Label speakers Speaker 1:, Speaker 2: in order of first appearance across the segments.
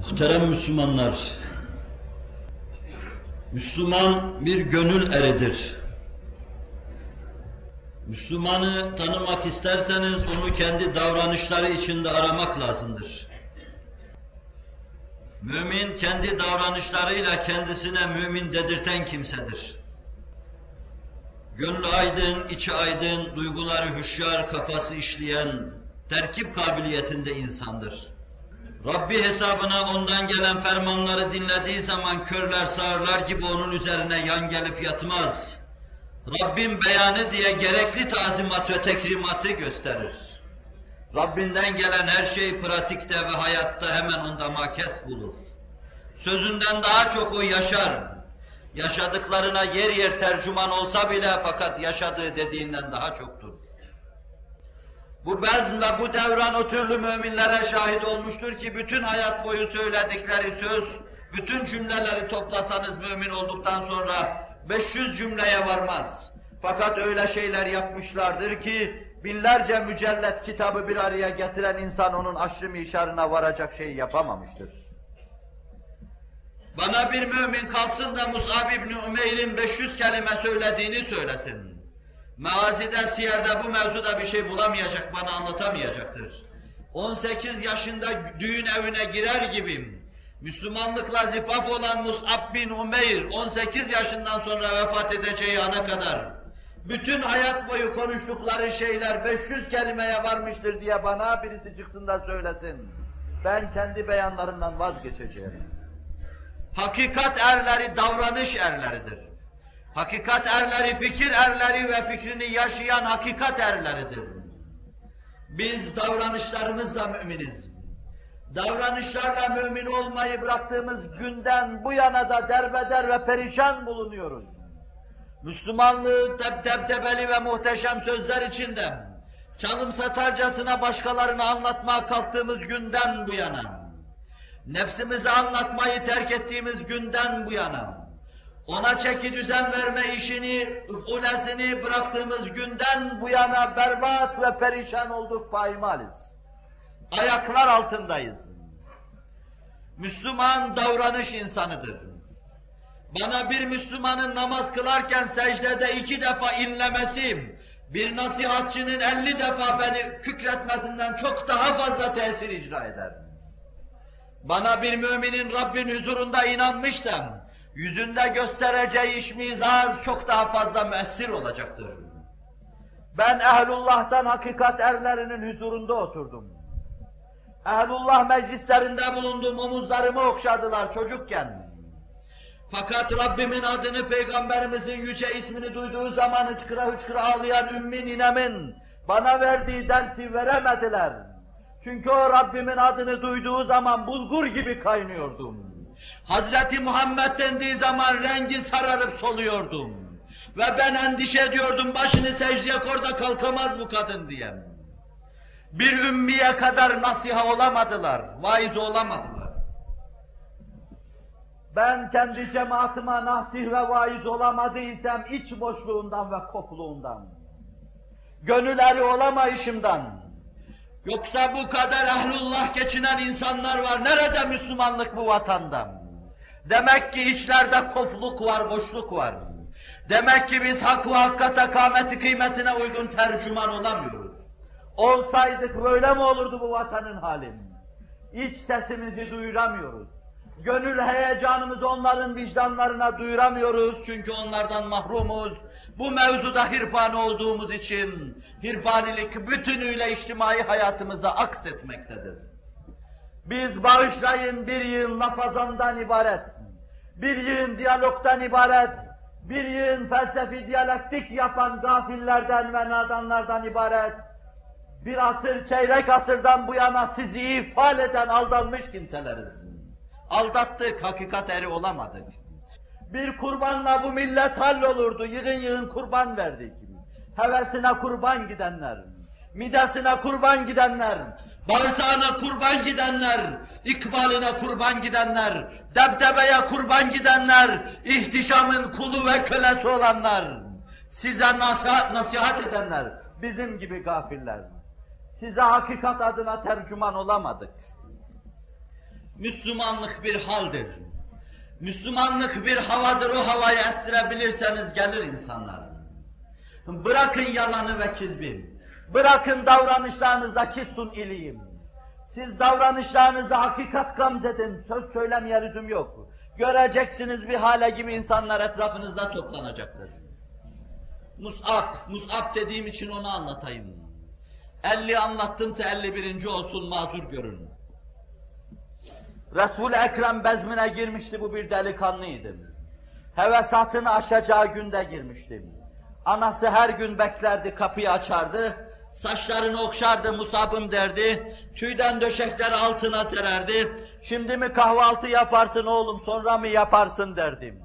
Speaker 1: Muhterem Müslümanlar, Müslüman bir gönül eridir. Müslümanı tanımak isterseniz onu kendi davranışları içinde aramak lazımdır. Mümin kendi davranışlarıyla kendisine mümin dedirten kimsedir. Gönlü aydın, içi aydın, duyguları hüşyar, kafası işleyen, terkip kabiliyetinde insandır. Rabbi hesabına ondan gelen fermanları dinlediği zaman körler sağırlar gibi onun üzerine yan gelip yatmaz. Rabbin beyanı diye gerekli tazimat ve tekrimatı gösterir. Rabbinden gelen her şey pratikte ve hayatta hemen onda makes bulur. Sözünden daha çok o yaşar. Yaşadıklarına yer yer tercüman olsa bile fakat yaşadığı dediğinden daha çoktur. Bu bezm ve bu devran o türlü müminlere şahit olmuştur ki bütün hayat boyu söyledikleri söz, bütün cümleleri toplasanız mümin olduktan sonra 500 cümleye varmaz. Fakat öyle şeyler yapmışlardır ki binlerce mücellet kitabı bir araya getiren insan onun aşrı mişarına varacak şeyi yapamamıştır. Bana bir mümin kalsın da Mus'ab İbni Umeyr'in 500 kelime söylediğini söylesin. Meazide, siyerde bu mevzuda bir şey bulamayacak, bana anlatamayacaktır. 18 yaşında düğün evine girer gibiyim. Müslümanlıkla zifaf olan Mus'ab bin Umeyr 18 yaşından sonra vefat edeceği ana kadar bütün hayat boyu konuştukları şeyler 500 kelimeye varmıştır diye bana birisi çıksın da söylesin. Ben kendi beyanlarımdan vazgeçeceğim. Hakikat erleri davranış erleridir. Hakikat erleri fikir erleri ve fikrini yaşayan hakikat erleridir. Biz davranışlarımızla müminiz. Davranışlarla mümin olmayı bıraktığımız günden bu yana da derbeder ve perişan bulunuyoruz. Müslümanlığı deb debdebeli ve muhteşem sözler içinde çalım satarcasına başkalarına anlatmaya kalktığımız günden bu yana, nefsimize anlatmayı terk ettiğimiz günden bu yana, ona çeki düzen verme işini, üfulesini bıraktığımız günden bu yana berbat ve perişan olduk paymaliz. Ayaklar altındayız. Müslüman davranış insanıdır. Bana bir Müslümanın namaz kılarken secdede iki defa inlemesi, bir nasihatçının elli defa beni kükretmesinden çok daha fazla tesir icra eder. Bana bir müminin Rabbin huzurunda inanmışsam, yüzünde göstereceği işmizaz çok daha fazla müessir olacaktır. Ben ehlullah'tan hakikat erlerinin huzurunda oturdum. Ehlullah meclislerinde bulundum, omuzlarımı okşadılar çocukken. Fakat Rabbimin adını, Peygamberimizin yüce ismini duyduğu zaman hıçkıra hıçkıra ağlayan Ümmi ninemin bana verdiği dersi veremediler. Çünkü o Rabbimin adını duyduğu zaman bulgur gibi kaynıyordum. Hazreti Muhammed dendiği zaman rengi sararıp soluyordum. Ve ben endişe ediyordum başını secdeye kor da kalkamaz bu kadın diye. Bir ümmiye kadar nasiha olamadılar, vaiz olamadılar.
Speaker 2: Ben kendi cemaatime nasih ve vaiz olamadıysam iç boşluğundan ve kopluğundan. Gönül eri olamayışımdan.
Speaker 1: Yoksa bu kadar ehlullah geçinen insanlar var. Nerede Müslümanlık bu vatanda? Demek ki içlerde kofluk var, boşluk var. Demek ki biz hak ve hakikate kâmeti kıymetine uygun tercüman olamıyoruz.
Speaker 2: Olsaydık böyle mi olurdu bu vatanın hali? İç sesimizi duyuramıyoruz. Gönül heyecanımızı onların vicdanlarına duyuramıyoruz.
Speaker 1: Çünkü onlardan mahrumuz. Bu mevzuda hirpan olduğumuz için hirpanilik bütünüyle içtimai hayatımıza aksetmektedir.
Speaker 2: Biz bağışlayın bir yığın lafazandan ibaret, bir yığın diyalogtan ibaret, bir yığın felsefi diyalektik yapan gafillerden ve nadanlardan ibaret, bir asır, çeyrek asırdan bu yana sizi ifal eden aldanmış kimseleriz.
Speaker 1: Aldattık, hakikat eri olamadık.
Speaker 2: Bir kurbanla bu millet hallolurdu, yığın yığın kurban verdik. Hevesine kurban gidenler, midesine kurban gidenler,
Speaker 1: Bağırsağına kurban gidenler, ikbaline kurban gidenler, debdebeye kurban gidenler, ihtişamın kulu ve kölesi olanlar, size nasihat, nasihat edenler,
Speaker 2: bizim gibi gafiller. Size hakikat adına tercüman olamadık.
Speaker 1: Müslümanlık bir haldir. Müslümanlık bir havadır, o havayı estirebilirseniz gelir insanlar. Bırakın yalanı ve kizbi.
Speaker 2: Bırakın davranışlarınızdaki sun iliyim. Siz davranışlarınıza hakikat gamzedin, söz söylemeye lüzum yok.
Speaker 1: Göreceksiniz bir hale gibi insanlar etrafınızda toplanacaktır. Mus'ab, Mus'ab dediğim için onu anlatayım. 50 anlattımsa 51. olsun mazur görün.
Speaker 2: Resul-i Ekrem bezmine girmişti bu bir delikanlıydı. Hevesatını aşacağı günde girmiştim. Anası her gün beklerdi, kapıyı açardı.
Speaker 1: Saçlarını okşardı, musabım derdi. Tüyden döşekleri altına sererdi.
Speaker 2: Şimdi mi kahvaltı yaparsın oğlum, sonra mı yaparsın derdim.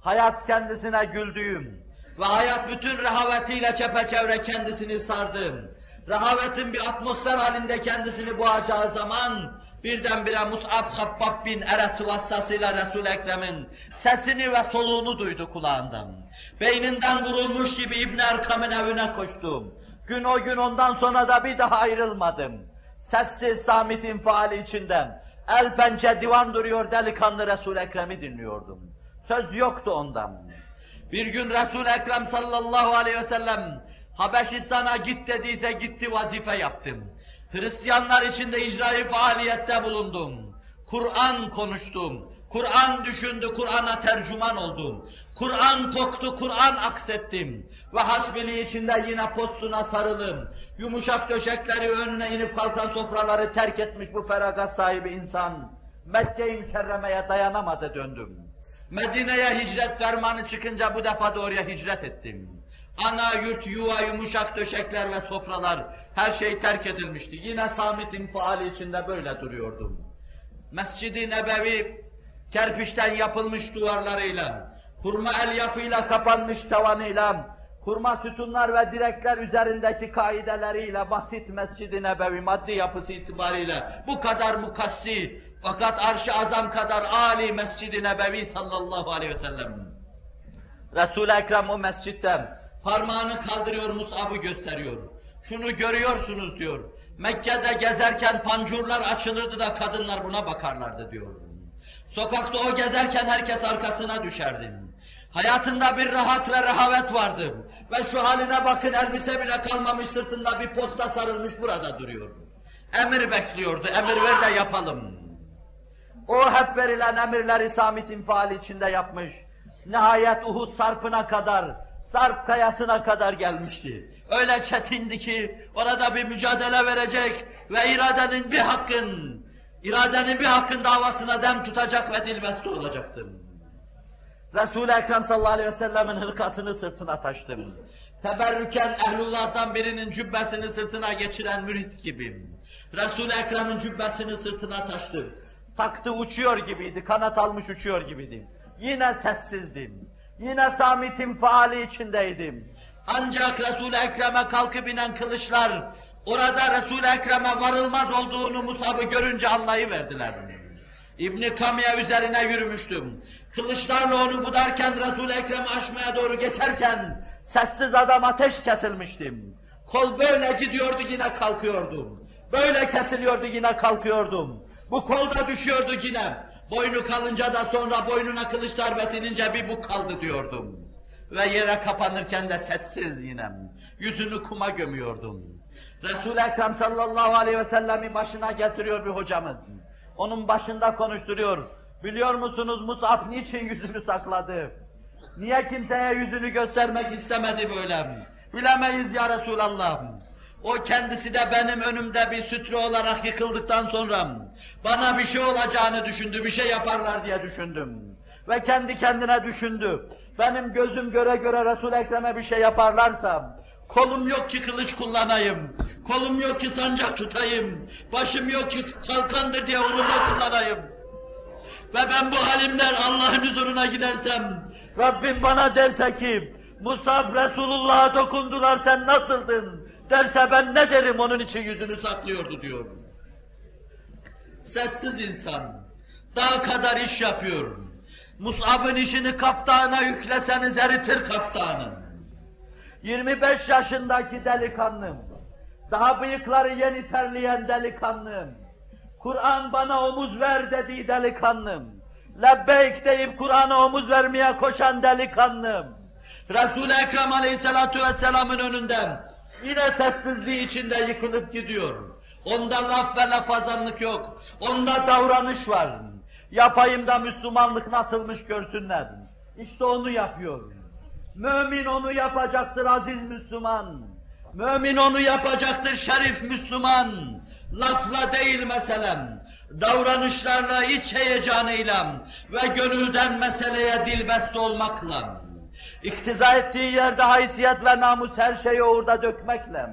Speaker 2: Hayat kendisine güldüğüm,
Speaker 1: Ve hayat bütün rehavetiyle çepeçevre kendisini sardı. Rehavetin bir atmosfer halinde kendisini boğacağı zaman birdenbire Mus'ab Habbab bin Eret vassasıyla Resul-i Ekrem'in sesini ve soluğunu duydu kulağından. Beyninden vurulmuş gibi İbn Erkam'ın evine koştum.
Speaker 2: Gün o gün ondan sonra da bir daha ayrılmadım. Sessiz samit infiali içinden. El pençe divan duruyor delikanlı Resul-i Ekrem'i dinliyordum. Söz yoktu ondan.
Speaker 1: Bir gün Resul-i Ekrem sallallahu aleyhi ve sellem Habeşistan'a git dediyse gitti vazife yaptım. Hristiyanlar içinde icraî faaliyette bulundum. Kur'an konuştum. Kur'an düşündü, Kur'an'a tercüman oldum. Kur'an koktu, Kur'an aksettim. Ve hasbili içinde yine postuna sarılım. Yumuşak döşekleri önüne inip kalkan sofraları terk etmiş bu feragat sahibi insan.
Speaker 2: Mekke-i Mükerreme'ye dayanamadı döndüm.
Speaker 1: Medine'ye hicret fermanı çıkınca bu defa da oraya hicret ettim. Ana yurt, yuva, yumuşak döşekler ve sofralar her şey terk edilmişti. Yine samit infiali içinde böyle duruyordum. Mescid-i Nebevi kerpiçten yapılmış duvarlarıyla, hurma elyafıyla kapanmış tavanıyla,
Speaker 2: Hurma sütunlar ve direkler üzerindeki kaideleriyle basit Mescid-i Nebevi
Speaker 1: maddi yapısı itibariyle bu kadar mukassi fakat arş-ı azam kadar âli Mescid-i Nebevi sallallahu aleyhi ve sellem. Resul-i Ekrem o mescitte parmağını kaldırıyor Musab'ı gösteriyor. Şunu görüyorsunuz diyor. Mekke'de gezerken pancurlar açılırdı da kadınlar buna bakarlardı diyor. Sokakta o gezerken herkes arkasına düşerdi. Hayatında bir rahat ve rehavet vardı. Ve şu haline bakın elbise bile kalmamış sırtında bir posta sarılmış burada duruyor. Emir bekliyordu, emir ver de yapalım.
Speaker 2: O hep verilen emirleri samit infiali içinde yapmış. Nihayet Uhud sarpına kadar, sarp kayasına kadar gelmişti.
Speaker 1: Öyle çetindi ki orada bir mücadele verecek ve iradenin bir hakkın, iradenin bir hakkın davasına dem tutacak ve dilbeste olacaktı.
Speaker 2: Resul-i Ekrem sallallahu aleyhi ve sellemin hırkasını sırtına taştım.
Speaker 1: Teberrüken ehlullah'tan birinin cübbesini sırtına geçiren mürit gibiyim. Resul-i Ekrem'in cübbesini sırtına taştım.
Speaker 2: Taktı uçuyor gibiydi, kanat almış uçuyor gibiydim. Yine sessizdim. Yine samitim faali içindeydim.
Speaker 1: Ancak Resul-i Ekrem'e kalkıp inen kılıçlar, orada Resul-i Ekrem'e varılmaz olduğunu Musab'ı görünce anlayıverdiler. İbni Kamiye üzerine yürümüştüm. Kılıçlarla onu budarken Resul-i Ekrem'i aşmaya doğru geçerken
Speaker 2: sessiz adam ateş kesilmiştim.
Speaker 1: kol böyle gidiyordu yine kalkıyordum. Böyle kesiliyordu yine kalkıyordum. Bu kol da düşüyordu yine. Boynu kalınca da sonra boynuna kılıç darbesi inince bir bu kaldı diyordum. Ve yere kapanırken de sessiz yine. Yüzünü kuma gömüyordum.
Speaker 2: Resul-i Ekrem sallallahu aleyhi ve sellemi başına getiriyor bir hocamız. Onun başında konuşturuyor. Biliyor musunuz Mus'ab niçin yüzünü sakladı? Niye kimseye yüzünü Göstermek
Speaker 1: istemedi böyle. Bilemeyiz ya Resulallah. O kendisi de benim önümde bir sütre olarak yıkıldıktan sonra bana bir şey olacağını düşündü, bir şey yaparlar diye düşündüm.
Speaker 2: ve kendi kendine düşündü. Benim gözüm göre göre Resul-i Ekrem'e bir şey yaparlarsa
Speaker 1: Kolum yok ki kılıç kullanayım. Kolum yok ki sancak tutayım. Başım yok ki kalkandır diye uğrunda kullanayım. Ve ben bu halimden Allah'ın huzuruna gidersem
Speaker 2: Rabbim bana derse ki Musab Resulullah'a dokundular sen nasıldın? Derse ben ne derim onun için yüzünü sak.
Speaker 1: saklıyordu diyor. Sessiz insan. Dağ kadar iş yapıyor. Mus'ab'ın işini kaftağına yükleseniz eritir kaftanı.
Speaker 2: 25 yaşındaki delikanlım. Daha bıyıkları yeni terleyen delikanlım. Kur'an bana omuz ver dediği delikanlım. Lebbeyk deyip Kur'an'a omuz vermeye koşan delikanlım.
Speaker 1: Resul-i Ekrem Aleyhisselatü Vesselam'ın önünden yine sessizliği içinde yıkılıp gidiyor. Onda laf ve lafazanlık yok. Onda davranış var.
Speaker 2: Yapayım da Müslümanlık nasılmış görsünler. İşte onu yapıyor. Mümin onu yapacaktır aziz Müslüman.
Speaker 1: Mümin onu yapacaktır şerif Müslüman. Lafla değil meselem. Davranışlarla, iç heyecanıyla ve gönülden meseleye dilbest olmakla.
Speaker 2: İktiza ettiği yerde haysiyet ve namus her şeyi orada dökmekle.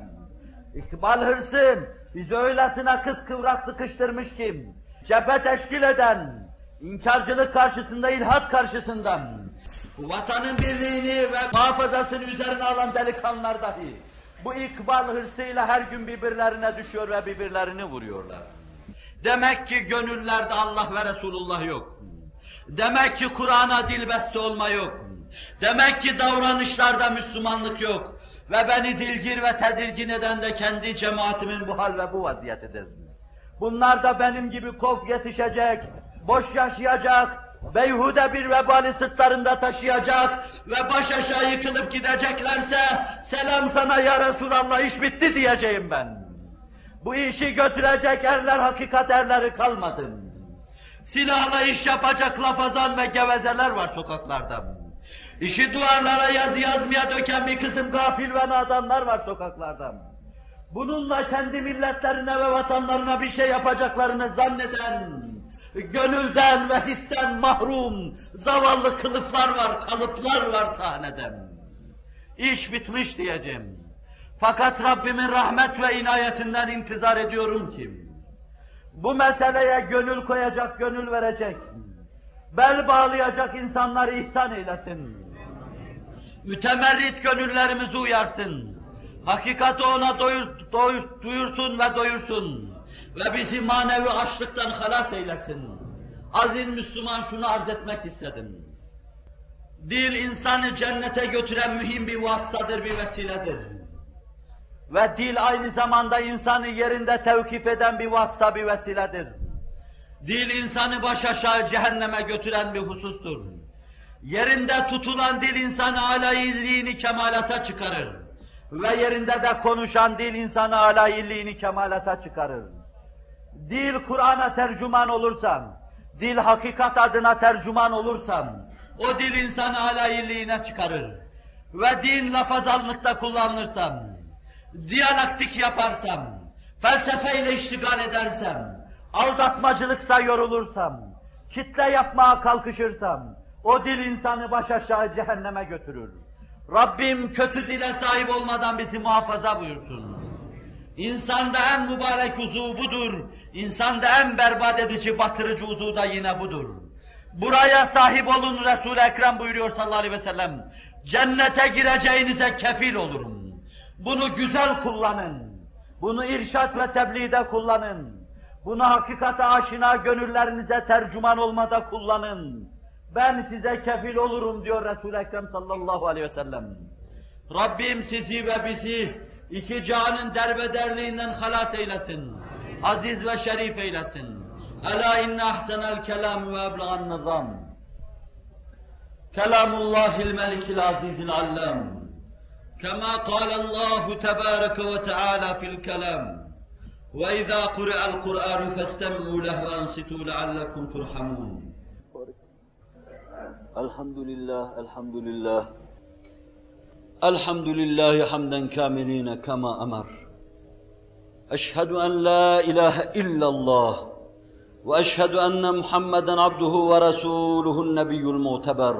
Speaker 2: İkbal hırsın, bizi öylesine kız kıvrak sıkıştırmış ki, cephe teşkil eden, inkarcılık karşısında, ilhat karşısında,
Speaker 1: Vatanın birliğini ve muhafazasını üzerine alan delikanlılar dahi
Speaker 2: bu ikbal hırsıyla her gün birbirlerine düşüyor ve birbirlerini vuruyorlar.
Speaker 1: Demek ki gönüllerde Allah ve Resulullah yok. Demek ki Kur'an'a dilbeste olma yok. Demek ki davranışlarda Müslümanlık yok. Ve beni dilgir ve tedirgin eden de kendi cemaatimin bu hal ve bu vaziyetidir.
Speaker 2: Bunlar da benim gibi kof yetişecek, boş yaşayacak, beyhude bir vebali sırtlarında taşıyacak
Speaker 1: Ve baş aşağı yıkılıp gideceklerse
Speaker 2: selam sana ya Resulallah iş bitti diyeceğim ben. Bu işi götürecek erler hakikat erleri kalmadı.
Speaker 1: silahla iş yapacak lafazan ve gevezeler var sokaklarda. İşi duvarlara yazı yazmaya döken bir kısım
Speaker 2: Gafil ve nadanlar var sokaklarda. Bununla kendi milletlerine ve vatanlarına bir şey yapacaklarını zanneden,
Speaker 1: gönülden ve histen mahrum zavallı kılıflar var, kalıplar var sahnede.
Speaker 2: iş bitmiş diyeceğim. Fakat Rabbimin rahmet ve inayetinden intizar ediyorum ki, bu meseleye gönül koyacak, gönül verecek, bel bağlayacak insanları ihsan eylesin.
Speaker 1: Mütemerrit gönüllerimizi uyarsın. Hakikati ona doyur, doyur- duyursun ve doyursun. Ve bizi manevi açlıktan halas eylesin. Aziz Müslüman şunu arz etmek istedim. Dil insanı cennete götüren mühim bir vasıtadır, bir vesiledir.
Speaker 2: Ve dil aynı zamanda insanı yerinde tevkif eden bir vasıta, bir vesiledir.
Speaker 1: Dil insanı baş aşağı cehenneme götüren bir husustur. Yerinde tutulan dil insanı alayilliğini kemalata çıkarır.
Speaker 2: Ve yerinde de konuşan dil insanı alayilliğini kemalata çıkarır. Dil Kur'an'a tercüman olursam, dil hakikat adına tercüman olursam,
Speaker 1: O dil insanı alayilliğine çıkarır. Ve din lafazanlıkta kullanırsam, diyalektik yaparsam, felsefeyle iştigal edersem,
Speaker 2: aldatmacılıkta yorulursam, kitle yapmaya kalkışırsam, o dil insanı baş aşağı cehenneme götürür.
Speaker 1: Rabbim kötü dile sahip olmadan bizi muhafaza buyursun. İnsanda en mübarek uzuv budur. İnsanda en berbat edici, batırıcı uzuv da yine budur. Buraya sahip olun Resul-i Ekrem buyuruyor sallallahu aleyhi ve sellem. Cennete gireceğinize kefil olurum. Bunu güzel kullanın.
Speaker 2: Bunu irşat ve tebliğde kullanın. Bunu hakikate aşina gönüllerinize tercüman olmada kullanın. Ben size kefil olurum diyor Resul-i Ekrem sallallahu aleyhi ve sellem.
Speaker 1: Rabbim sizi ve bizi iki canın derbederliğinden halas eylesin. Aziz ve şerif eylesin. Ela inne ahsenel kelam ve eblagan nizam. Kelamullahil melikil azizil allam. كما قال الله تبارك وتعالى في الكلام وإذا قرأ القرآن فاستمعوا له وأنصتوا لعلكم ترحمون
Speaker 3: الحمد لله الحمد لله الحمد لله حمدا كاملين كما أمر أشهد أن لا إله إلا الله وأشهد أن محمدا عبده ورسوله النبي المعتبر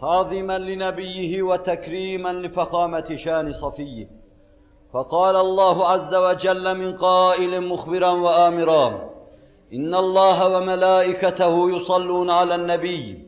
Speaker 3: تعظيما لنبيه وتكريما لفخامة شان صفيه فقال الله عز وجل من قائل مخبرا وآمرا إن الله وملائكته يصلون على النبي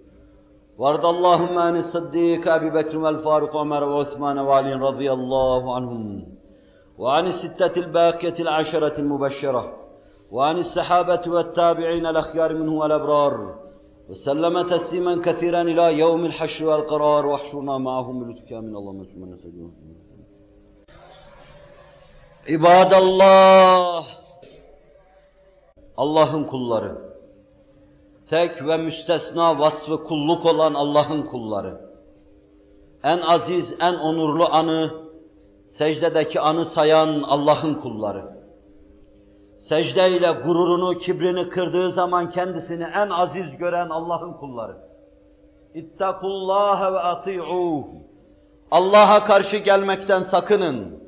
Speaker 3: وارض اللهم عن الصديق أبي بكر والفاروق وعمر وعثمان وعلي رضي الله عنهم وعن الستة الباقية العشرة المبشرة وعن السحابة والتابعين الأخيار منه والأبرار وسلم تسليما كثيرا إلى يوم الحشر والقرار واحشرنا معهم بلطفك من اللهم سبحانه وتعالى عباد الله Allah'ın kulları. Tek ve müstesna vasfı kulluk olan Allah'ın kulları. En aziz, en onurlu anı, secdedeki anı sayan Allah'ın kulları. Secdeyle gururunu, kibrini kırdığı zaman kendisini en aziz gören Allah'ın kulları. İttakullâhe ve ati'ûh. Allah'a karşı gelmekten sakının.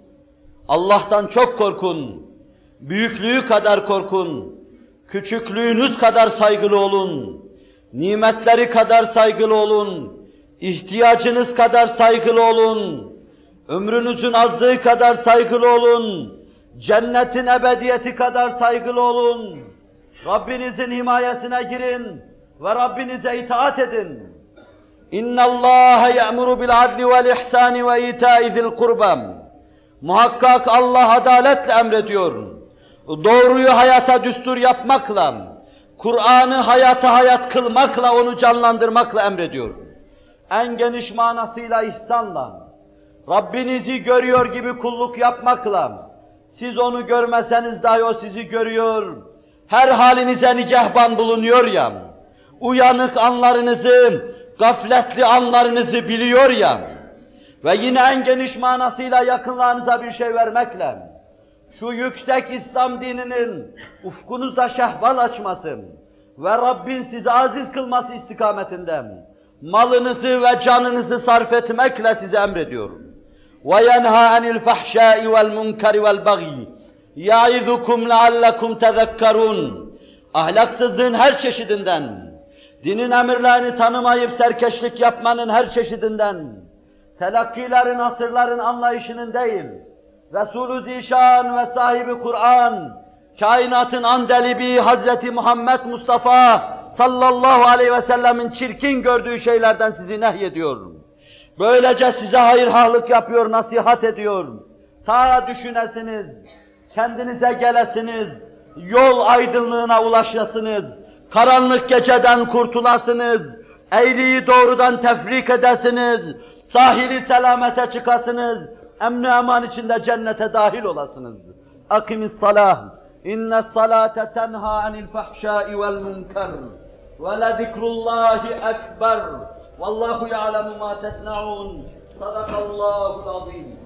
Speaker 3: Allah'tan çok korkun. Büyüklüğü kadar korkun. Küçüklüğünüz kadar saygılı olun. Nimetleri kadar saygılı olun. İhtiyacınız kadar saygılı olun. Ömrünüzün azlığı kadar saygılı olun. Cennetin ebediyeti kadar saygılı olun. Rabbinizin himayesine girin ve Rabbinize itaat edin. İnna Allah ya'muru bil adli vel ihsani ve ita'i zil. Muhakkak Allah adaletle emrediyor. Doğruyu hayata düstur yapmakla, Kur'an'ı hayata hayat kılmakla, onu canlandırmakla emrediyor. En geniş manasıyla ihsanla, Rabbinizi görüyor gibi kulluk yapmakla, siz onu görmeseniz dahi o sizi görüyor, her halinize nigahban bulunuyor ya, uyanık anlarınızı, gafletli anlarınızı biliyor ya, ve yine en geniş manasıyla yakınlarınıza bir şey vermekle, şu yüksek İslam dininin ufkunuzda şehbal açması ve Rabbin sizi aziz kılması istikametinde malınızı ve canınızı sarf etmekle size emrediyorum. وَيَنْهَا عَنِ الْفَحْشَاءِ وَالْمُنْكَرِ وَالْبَغْيِ يَعِذُكُمْ لَعَلَّكُمْ تَذَكَّرُونَ Ahlaksızlığın her çeşidinden, dinin emirlerini tanımayıp serkeşlik yapmanın her çeşidinden, telakkilerin, asırların anlayışının değil, Resulü Zişan ve sahibi Kur'an, kainatın andelibi Hazreti Muhammed Mustafa sallallahu aleyhi ve sellemin çirkin gördüğü şeylerden sizi nehyediyor. Böylece size hayırhalık yapıyor, nasihat ediyor. Ta düşünesiniz, kendinize gelesiniz, yol aydınlığına ulaşasınız, karanlık geceden kurtulasınız, eğriyi doğrudan tefrik edesiniz, sahili selamete çıkasınız, emni eman içinde cennete dahil olasınız. Akimis salah. İnne salate tenha anil fahşai vel münker. Ve le zikrullahi ekber. Vallahu ya'lemu ma tesna'un. Sadakallahul azim.